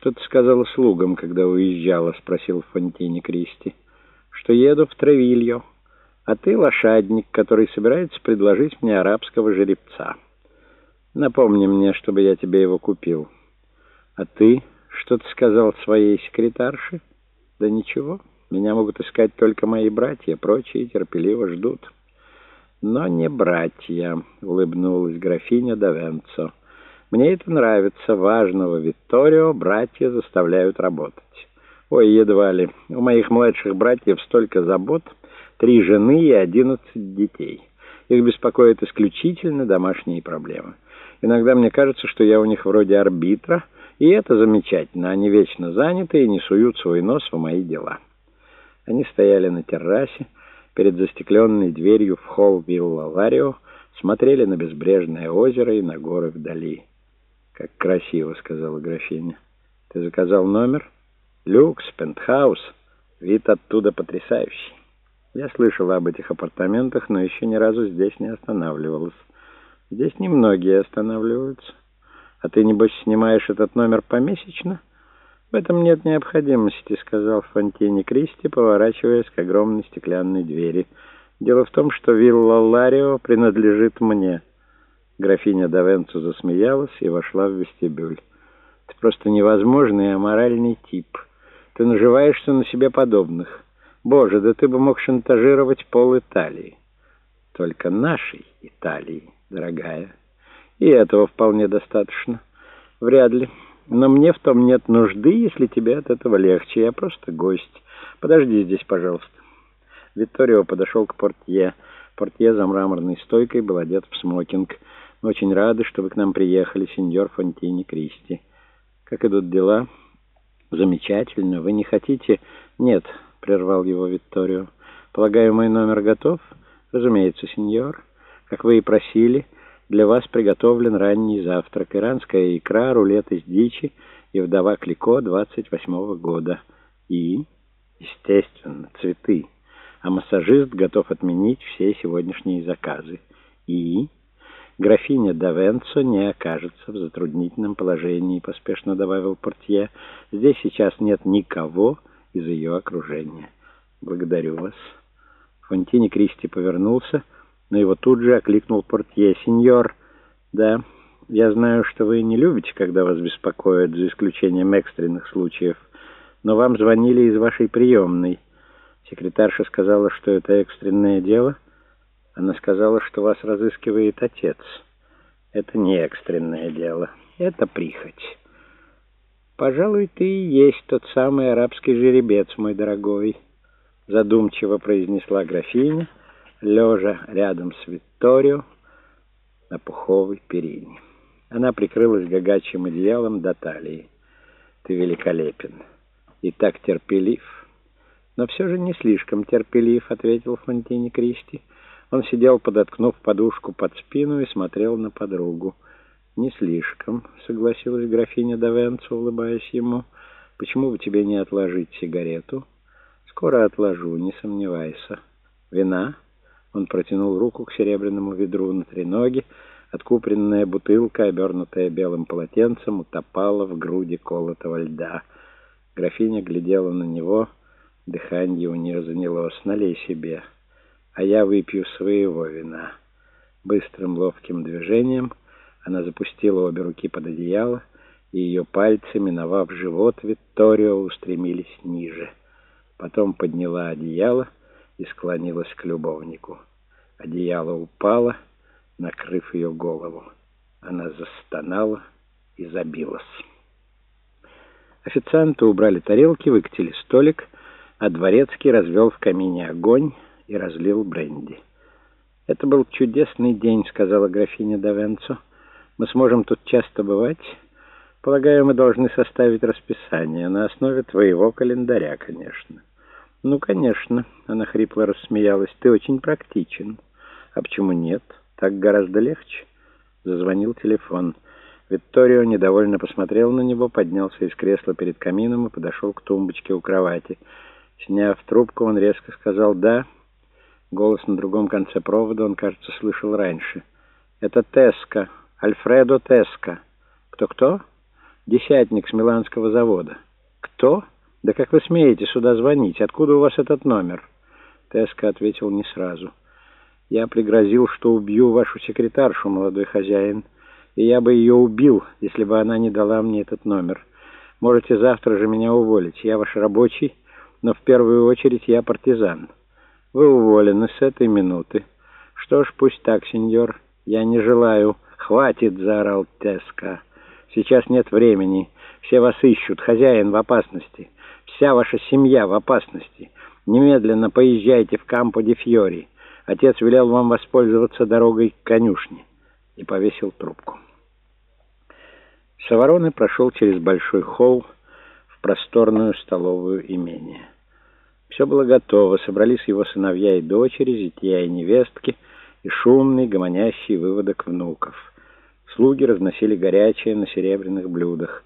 «Что ты сказала слугам, когда уезжала?» — спросил в Фонтине Кристи. «Что еду в Тревильо, а ты лошадник, который собирается предложить мне арабского жеребца. Напомни мне, чтобы я тебе его купил. А ты что ты сказал своей секретарше?» «Да ничего, меня могут искать только мои братья, прочие терпеливо ждут». «Но не братья», — улыбнулась графиня Давенцо. Мне это нравится. Важного Витторио братья заставляют работать. Ой, едва ли. У моих младших братьев столько забот. Три жены и одиннадцать детей. Их беспокоят исключительно домашние проблемы. Иногда мне кажется, что я у них вроде арбитра, и это замечательно. Они вечно заняты и не суют свой нос в мои дела. Они стояли на террасе перед застекленной дверью в холл Вилла Ларио, смотрели на безбрежное озеро и на горы вдали. «Как красиво», — сказала графиня. «Ты заказал номер?» «Люкс, пентхаус. Вид оттуда потрясающий. Я слышала об этих апартаментах, но еще ни разу здесь не останавливалась. Здесь немногие останавливаются. А ты, небось, снимаешь этот номер помесячно?» «В этом нет необходимости», — сказал Фонтини Кристи, поворачиваясь к огромной стеклянной двери. «Дело в том, что вилла Ларио принадлежит мне». Графиня Давенцу засмеялась и вошла в вестибюль. «Ты просто невозможный и аморальный тип. Ты наживаешься на себе подобных. Боже, да ты бы мог шантажировать пол Италии. Только нашей Италии, дорогая. И этого вполне достаточно. Вряд ли. Но мне в том нет нужды, если тебе от этого легче. Я просто гость. Подожди здесь, пожалуйста». Витторио подошел к портье. Портье за мраморной стойкой был одет в смокинг. Мы очень рады, что вы к нам приехали, сеньор Фонтини Кристи. Как идут дела? Замечательно. Вы не хотите? Нет, прервал его Викторио. Полагаю, мой номер готов? Разумеется, сеньор. Как вы и просили, для вас приготовлен ранний завтрак. Иранская икра, рулет из дичи и вдова Клико 28-го года. И, естественно, цветы. А массажист готов отменить все сегодняшние заказы. И графиня Давенцо не окажется в затруднительном положении, поспешно добавил портье. Здесь сейчас нет никого из ее окружения. Благодарю вас. Фонтини Кристи повернулся, но его тут же окликнул портье. Сеньор, да, я знаю, что вы не любите, когда вас беспокоят, за исключением экстренных случаев, но вам звонили из вашей приемной. Секретарша сказала, что это экстренное дело — она сказала, что вас разыскивает отец. Это не экстренное дело. Это прихоть. Пожалуй, ты и есть тот самый арабский жеребец, мой дорогой, задумчиво произнесла графиня, лежа рядом с Викторио на пуховой перине. Она прикрылась гагачьим одеялом до талии. Ты великолепен и так терпелив. Но все же не слишком терпелив, ответил Фонтини Кристи. Он сидел, подоткнув подушку под спину, и смотрел на подругу. «Не слишком», — согласилась графиня Давенцо, улыбаясь ему. «Почему бы тебе не отложить сигарету?» «Скоро отложу, не сомневайся». «Вина?» Он протянул руку к серебряному ведру на треноге. Откупленная бутылка, обернутая белым полотенцем, утопала в груди колотого льда. Графиня глядела на него, дыхание у нее занялось. «Налей себе» а я выпью своего вина». Быстрым ловким движением она запустила обе руки под одеяло, и ее пальцы, миновав живот Викторио, устремились ниже. Потом подняла одеяло и склонилась к любовнику. Одеяло упало, накрыв ее голову. Она застонала и забилась. Официанты убрали тарелки, выкатили столик, а дворецкий развел в камине огонь, и разлил бренди. «Это был чудесный день», — сказала графиня Давенцо. «Мы сможем тут часто бывать. Полагаю, мы должны составить расписание на основе твоего календаря, конечно». «Ну, конечно», — она хрипло рассмеялась, — «ты очень практичен». «А почему нет? Так гораздо легче». Зазвонил телефон. Викторио недовольно посмотрел на него, поднялся из кресла перед камином и подошел к тумбочке у кровати. Сняв трубку, он резко сказал «да». Голос на другом конце провода он, кажется, слышал раньше. «Это Теска, Альфредо Теска». «Кто-кто?» Десятник с Миланского завода. Кто? Да как вы смеете сюда звонить? Откуда у вас этот номер? Теска ответил не сразу. Я пригрозил, что убью вашу секретаршу, молодой хозяин, и я бы ее убил, если бы она не дала мне этот номер. Можете завтра же меня уволить. Я ваш рабочий, но в первую очередь я партизан. Вы уволены с этой минуты. Что ж, пусть так, сеньор. Я не желаю. Хватит, заорал Теска. Сейчас нет времени. Все вас ищут. Хозяин в опасности. Вся ваша семья в опасности. Немедленно поезжайте в Кампо-де-Фьори. Отец велел вам воспользоваться дорогой к конюшне. И повесил трубку. Савороны прошел через большой холл в просторную столовую имение. Все было готово, собрались его сыновья и дочери, зятья и невестки, и шумный, гомонящий выводок внуков. Слуги разносили горячее на серебряных блюдах.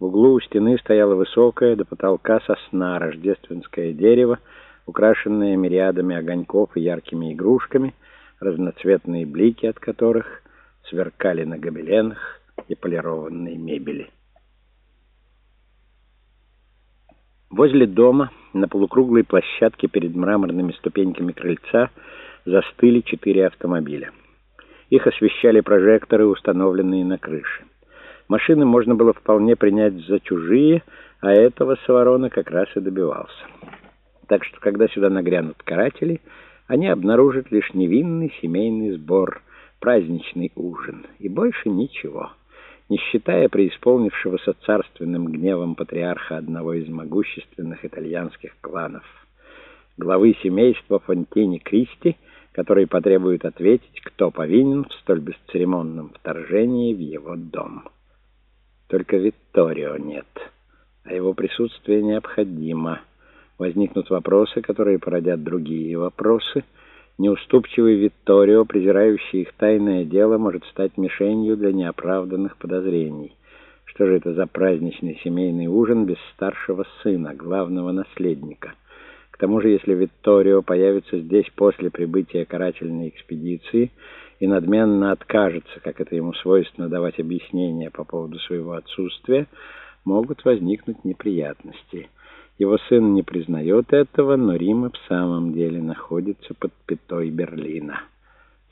В углу у стены стояло высокое до потолка сосна, рождественское дерево, украшенное мириадами огоньков и яркими игрушками, разноцветные блики от которых сверкали на гобеленах, и полированной мебели. Возле дома, на полукруглой площадке перед мраморными ступеньками крыльца, застыли четыре автомобиля. Их освещали прожекторы, установленные на крыше. Машины можно было вполне принять за чужие, а этого Саворона как раз и добивался. Так что, когда сюда нагрянут каратели, они обнаружат лишь невинный семейный сбор, праздничный ужин и больше ничего не считая преисполнившегося царственным гневом патриарха одного из могущественных итальянских кланов, главы семейства Фонтини Кристи, который потребует ответить, кто повинен в столь бесцеремонном вторжении в его дом. Только Витторио нет, а его присутствие необходимо. Возникнут вопросы, которые породят другие вопросы — Неуступчивый Витторио, презирающий их тайное дело, может стать мишенью для неоправданных подозрений. Что же это за праздничный семейный ужин без старшего сына, главного наследника? К тому же, если Витторио появится здесь после прибытия карательной экспедиции и надменно откажется, как это ему свойственно, давать объяснения по поводу своего отсутствия, могут возникнуть неприятности. Его сын не признает этого, но Рим и в самом деле находится под пятой Берлина.